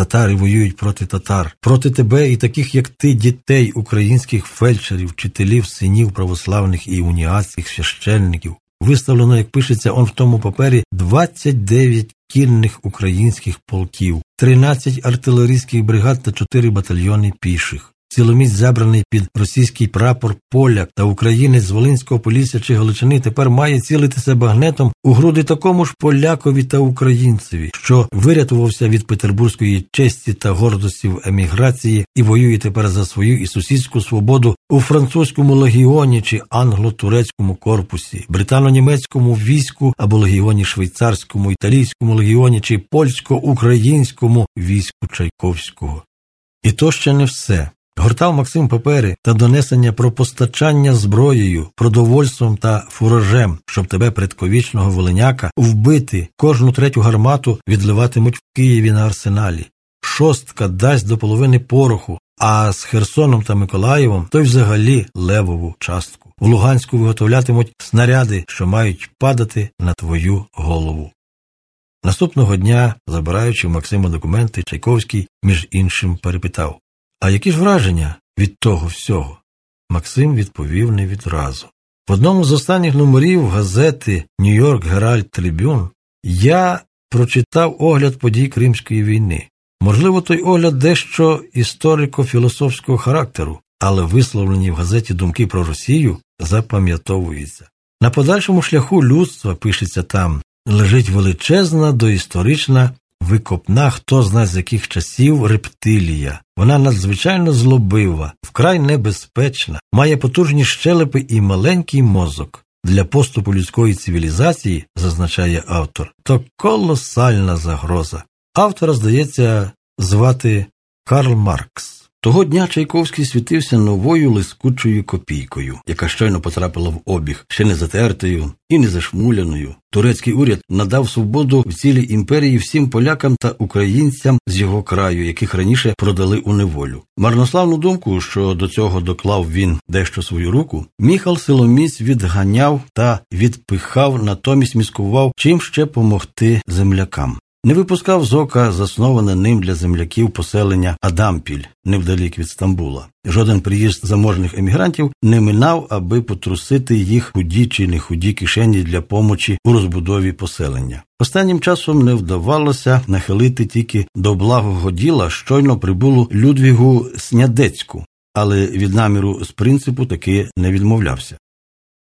Татари воюють проти татар, проти тебе і таких, як ти, дітей, українських фельдшерів, вчителів, синів православних і уніатських священників. Виставлено, як пишеться он в тому папері, 29 кінних українських полків, 13 артилерійських бригад та 4 батальйони піших. Ціломість забраний під російський прапор поляк та українець з Волинського Полісся чи Галичини тепер має цілитися багнетом у груди такому ж полякові та українцеві, що вирятувався від петербурзької честі та гордості в еміграції і воює тепер за свою і сусідську свободу у французькому легіоні чи англо-турецькому корпусі, британо-німецькому війську або легіоні швейцарському, італійському легіоні чи польсько-українському війську Чайковського. І то ще не все. Гортав Максим папери та донесення про постачання зброєю, продовольством та фуражем, щоб тебе предковічного волиняка вбити, кожну третю гармату відливатимуть в Києві на арсеналі. Шостка дасть до половини пороху, а з Херсоном та Миколаєвом той взагалі левову частку. В Луганську виготовлятимуть снаряди, що мають падати на твою голову. Наступного дня, забираючи в Максима документи, Чайковський, між іншим, перепитав а які ж враження від того всього? Максим відповів не відразу. В одному з останніх номерів газети Нью-Йорк Геральд Трибюн я прочитав огляд подій Кримської війни. Можливо, той огляд дещо історико-філософського характеру, але висловлені в газеті думки про Росію запам'ятовуються. На подальшому шляху людства, пишеться там, лежить величезна доісторична викопна, хто зна з яких часів рептилія. Вона надзвичайно злобива, вкрай небезпечна, має потужні щелепи і маленький мозок. Для поступу людської цивілізації, зазначає автор, то колосальна загроза. Автора, здається, звати Карл Маркс. Того дня Чайковський світився новою лискучою копійкою, яка щойно потрапила в обіг, ще не затертою і не зашмуляною. Турецький уряд надав свободу в цілій імперії всім полякам та українцям з його краю, яких раніше продали у неволю. Марнославну думку, що до цього доклав він дещо свою руку, Міхал силоміць відганяв та відпихав, натомість міскував, чим ще помогти землякам. Не випускав з ока засноване ним для земляків поселення Адампіль невдалік від Стамбула. Жоден приїзд заможних емігрантів не минав, аби потрусити їх худі чи не худі кишені для помочі у розбудові поселення. Останнім часом не вдавалося нахилити тільки до благого діла щойно прибулу Людвігу Снядецьку, але від наміру з принципу таки не відмовлявся.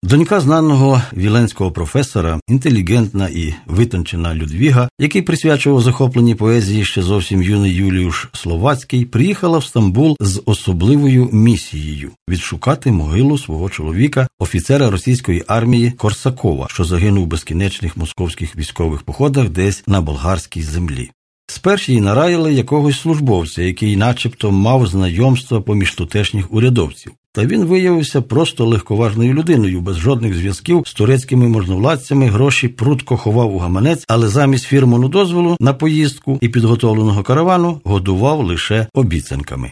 Донька знаного віленського професора, інтелігентна і витончена Людвіга, який присвячував захопленій поезії ще зовсім юний Юліуш Словацький, приїхала в Стамбул з особливою місією відшукати могилу свого чоловіка, офіцера російської армії Корсакова, що загинув в безкінечних московських військових походах десь на болгарській землі. Спершу їй нараїли якогось службовця, який начебто мав знайомство поміж тутешніх урядовців. Та він виявився просто легковажною людиною, без жодних зв'язків з турецькими можновладцями, гроші прутко ховав у гаманець, але замість фірману дозволу на поїздку і підготовленого каравану годував лише обіцянками.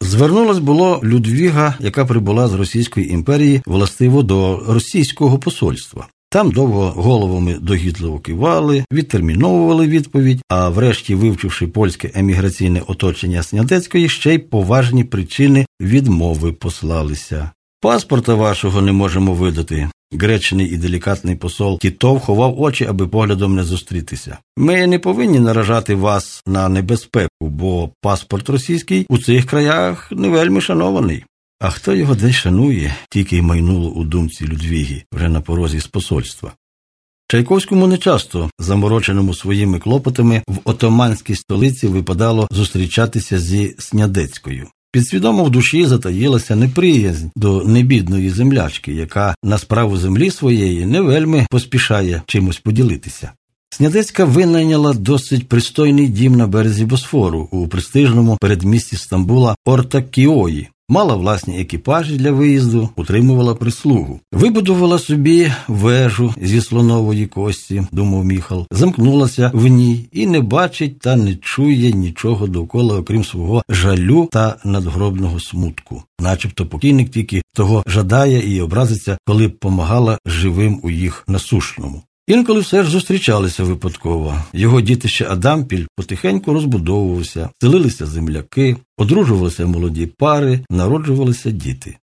Звернулась було Людвіга, яка прибула з Російської імперії властиво до російського посольства. Там довго головами догідливо кивали, відтерміновували відповідь, а врешті, вивчивши польське еміграційне оточення Снядецької, ще й поважні причини відмови послалися. Паспорта вашого не можемо видати. Гречений і делікатний посол Тітов ховав очі, аби поглядом не зустрітися. Ми не повинні наражати вас на небезпеку, бо паспорт російський у цих краях не вельми шанований. А хто його десь шанує, тільки й майнуло у думці Людвіги вже на порозі з посольства. Чайковському нечасто, замороченому своїми клопотами, в отоманській столиці випадало зустрічатися зі Снядецькою. Підсвідомо в душі затаїлася неприязнь до небідної землячки, яка на справу землі своєї не вельми поспішає чимось поділитися. Снядецька винайняла досить пристойний дім на березі Босфору у престижному передмісті Стамбула Ортакіої, Мала власні екіпажі для виїзду, утримувала прислугу, вибудувала собі вежу зі слонової кості, думав міхал, замкнулася в ній і не бачить та не чує нічого довкола, окрім свого жалю та надгробного смутку, начебто покійник тільки того жадає і образиться, коли б помагала живим у їх насушному. Інколи все ж зустрічалися випадково. Його дітище Адампіль потихеньку розбудовувався, селилися земляки, одружувалися молоді пари, народжувалися діти.